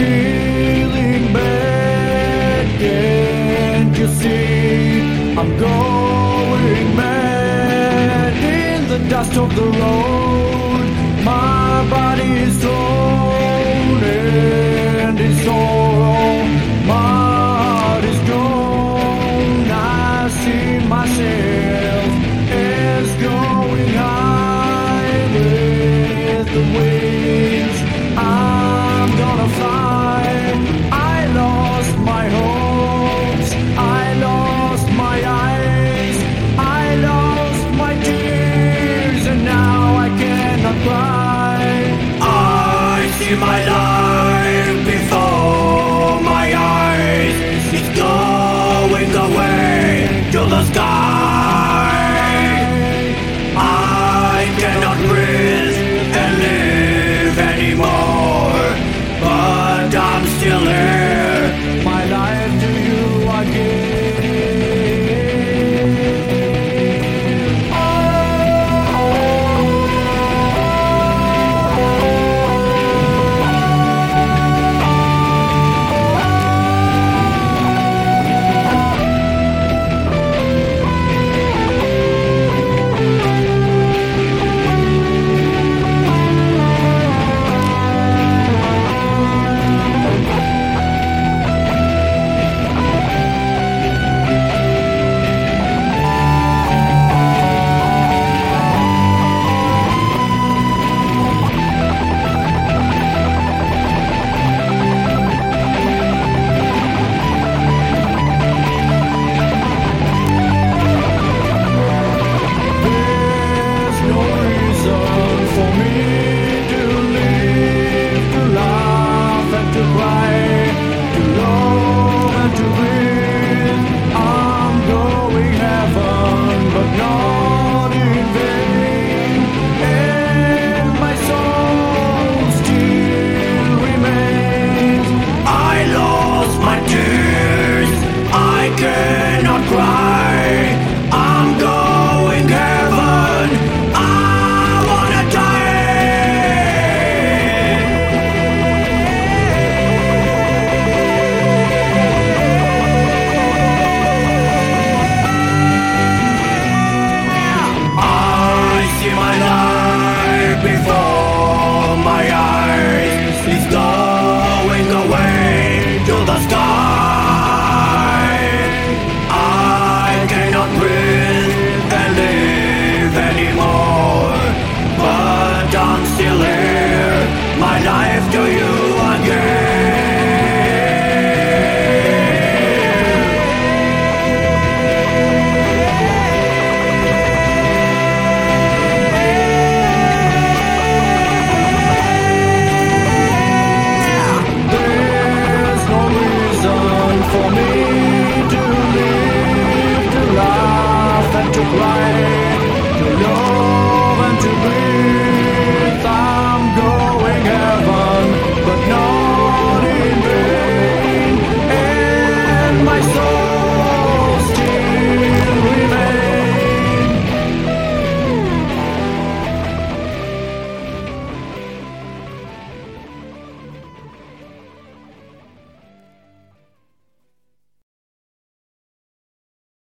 feeling bad. Can't you see? I'm going mad in the dust of the road. My body is torn and it's torn.